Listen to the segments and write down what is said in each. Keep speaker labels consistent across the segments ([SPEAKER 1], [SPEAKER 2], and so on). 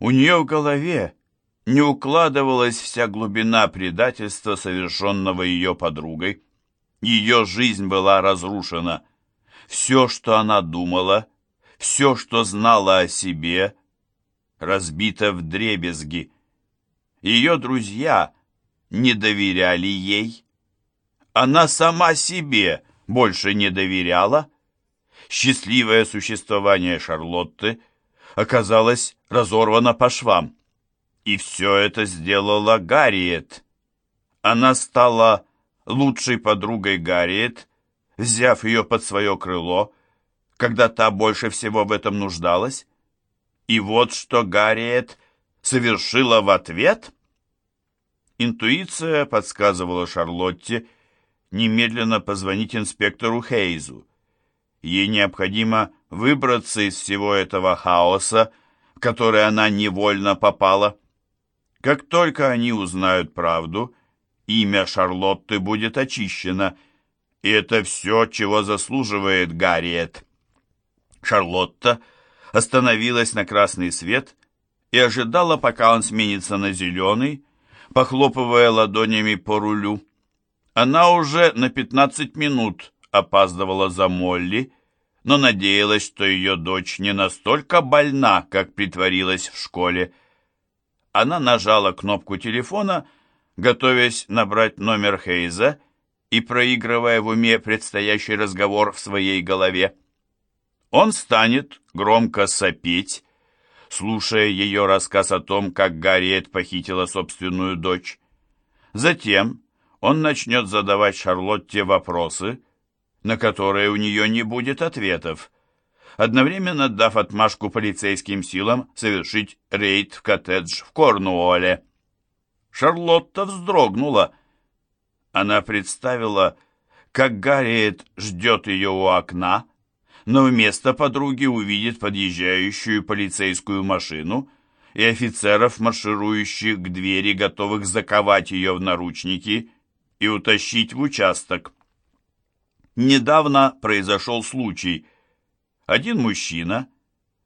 [SPEAKER 1] У нее в голове не укладывалась вся глубина предательства, совершенного ее подругой. Ее жизнь была разрушена. Все, что она думала, все, что знала о себе, разбито в дребезги. Ее друзья не доверяли ей. Она сама себе больше не доверяла. Счастливое существование Шарлотты оказалось разорвано по швам. И все это сделала Гарриет. Она стала лучшей подругой Гарриет, взяв ее под свое крыло, когда та больше всего в этом нуждалась. И вот что Гарриет совершила в ответ. Интуиция подсказывала Шарлотте немедленно позвонить инспектору Хейзу. Ей необходимо выбраться из всего этого хаоса, в который она невольно попала. Как только они узнают правду, имя Шарлотты будет очищено, и это все, чего заслуживает Гарриет. Шарлотта остановилась на красный свет и ожидала, пока он сменится на зеленый, похлопывая ладонями по рулю. Она уже на пятнадцать минут опаздывала за Молли, но надеялась, что ее дочь не настолько больна, как притворилась в школе. Она нажала кнопку телефона, готовясь набрать номер Хейза и проигрывая в уме предстоящий разговор в своей голове. Он станет громко сопеть, слушая ее рассказ о том, как Гарриет похитила собственную дочь. Затем он начнет задавать Шарлотте вопросы, на которые у нее не будет ответов, одновременно дав отмашку полицейским силам совершить рейд в коттедж в Корнуолле. Шарлотта вздрогнула. Она представила, как Гарриет ждет ее у окна, но вместо подруги увидит подъезжающую полицейскую машину и офицеров, марширующих к двери, готовых заковать ее в наручники и утащить в участок. Недавно произошел случай. Один мужчина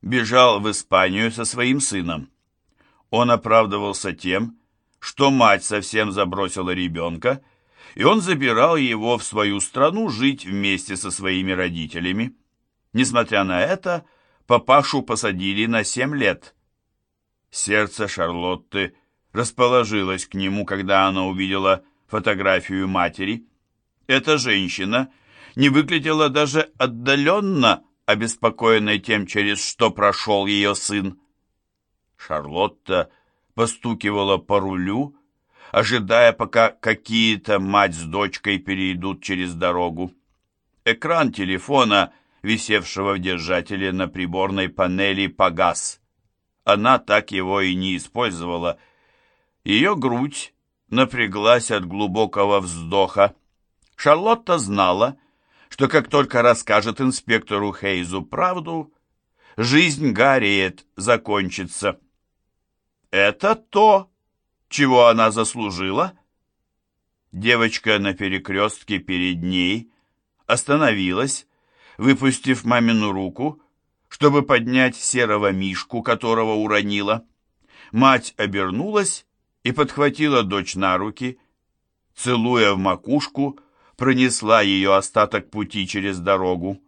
[SPEAKER 1] бежал в Испанию со своим сыном. Он оправдывался тем, что мать совсем забросила ребенка, и он забирал его в свою страну жить вместе со своими родителями. Несмотря на это, папашу посадили на семь лет. Сердце Шарлотты расположилось к нему, когда она увидела фотографию матери. Эта женщина не выглядела даже отдаленно обеспокоенной тем, через что прошел ее сын. Шарлотта постукивала по рулю, ожидая, пока какие-то мать с дочкой перейдут через дорогу. Экран телефона, висевшего в держателе на приборной панели, погас. Она так его и не использовала. Ее грудь напряглась от глубокого вздоха. Шарлотта знала, что как только расскажет инспектору Хейзу правду, жизнь Гарриет закончится. Это то, чего она заслужила? Девочка на перекрестке перед ней остановилась, выпустив мамину руку, чтобы поднять серого мишку, которого уронила. Мать обернулась и подхватила дочь на руки, целуя в макушку, пронесла ее остаток пути через дорогу.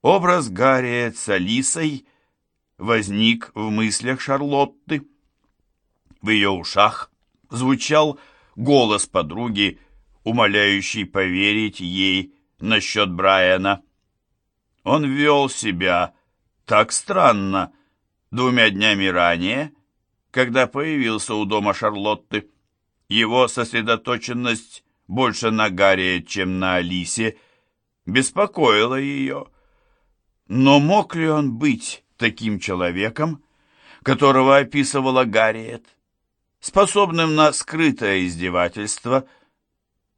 [SPEAKER 1] Образ Гарриет с Алисой возник в мыслях Шарлотты. В ее ушах звучал голос подруги, умоляющий поверить ей насчет Брайана. Он вел себя так странно двумя днями ранее, когда появился у дома Шарлотты. Его сосредоточенность больше на Гарри, чем на Алисе, беспокоило ее. Но мог ли он быть таким человеком, которого описывала Гарриет, способным на скрытое издевательство,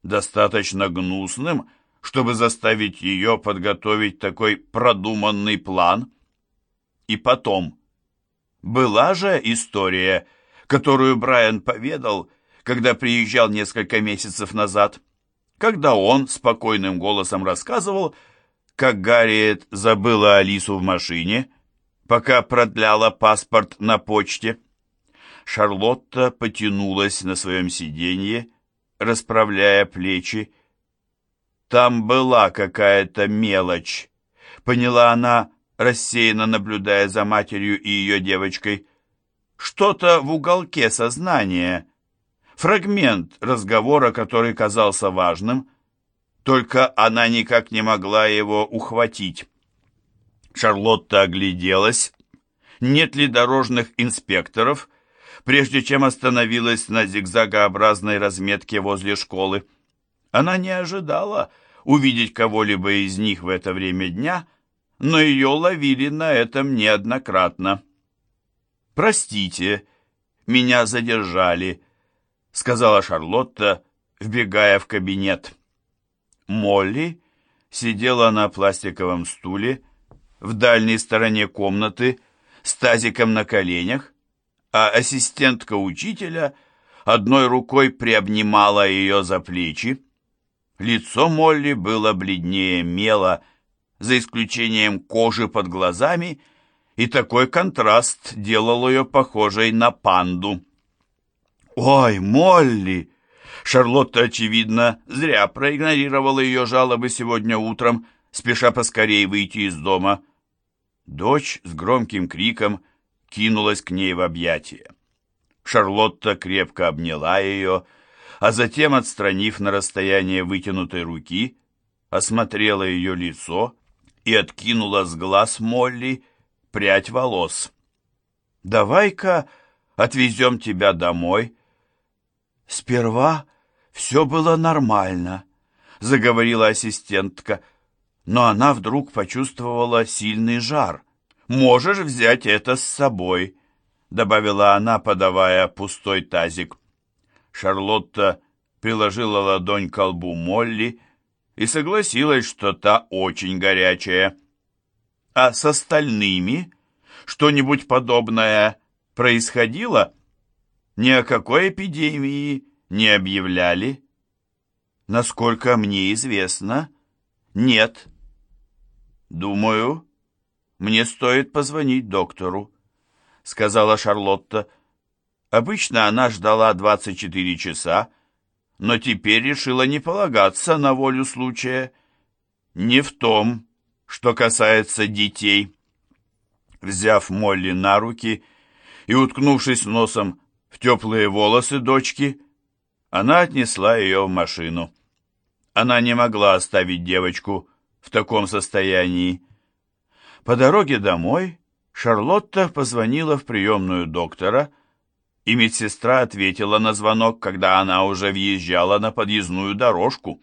[SPEAKER 1] достаточно гнусным, чтобы заставить ее подготовить такой продуманный план? И потом, была же история, которую Брайан поведал, когда приезжал несколько месяцев назад, когда он спокойным голосом рассказывал, как Гарриет забыла Алису в машине, пока продляла паспорт на почте. Шарлотта потянулась на своем сиденье, расправляя плечи. Там была какая-то мелочь. Поняла она, рассеянно наблюдая за матерью и ее девочкой. Что-то в уголке сознания. Фрагмент разговора, который казался важным, только она никак не могла его ухватить. Шарлотта огляделась, нет ли дорожных инспекторов, прежде чем остановилась на зигзагообразной разметке возле школы. Она не ожидала увидеть кого-либо из них в это время дня, но ее ловили на этом неоднократно. «Простите, меня задержали», — сказала Шарлотта, вбегая в кабинет. Молли сидела на пластиковом стуле в дальней стороне комнаты с тазиком на коленях, а ассистентка учителя одной рукой приобнимала ее за плечи. Лицо Молли было бледнее мела, за исключением кожи под глазами, и такой контраст делал ее похожей на панду. «Ой, Молли!» Шарлотта, очевидно, зря проигнорировала ее жалобы сегодня утром, спеша поскорее выйти из дома. Дочь с громким криком кинулась к ней в объятия. Шарлотта крепко обняла ее, а затем, отстранив на расстояние вытянутой руки, осмотрела ее лицо и откинула с глаз Молли прядь волос. «Давай-ка отвезем тебя домой». «Сперва все было нормально», — заговорила ассистентка, но она вдруг почувствовала сильный жар. «Можешь взять это с собой», — добавила она, подавая пустой тазик. Шарлотта приложила ладонь к колбу Молли и согласилась, что та очень горячая. А с остальными что-нибудь подобное происходило? Ни о какой эпидемии не объявляли. Насколько мне известно, нет. Думаю, мне стоит позвонить доктору, сказала Шарлотта. Обычно она ждала 24 часа, но теперь решила не полагаться на волю случая. Не в том, что касается детей. Взяв Молли на руки и уткнувшись носом в теплые волосы дочки, она отнесла ее в машину. Она не могла оставить девочку в таком состоянии. По дороге домой Шарлотта позвонила в приемную доктора, и медсестра ответила на звонок, когда она уже въезжала на подъездную дорожку.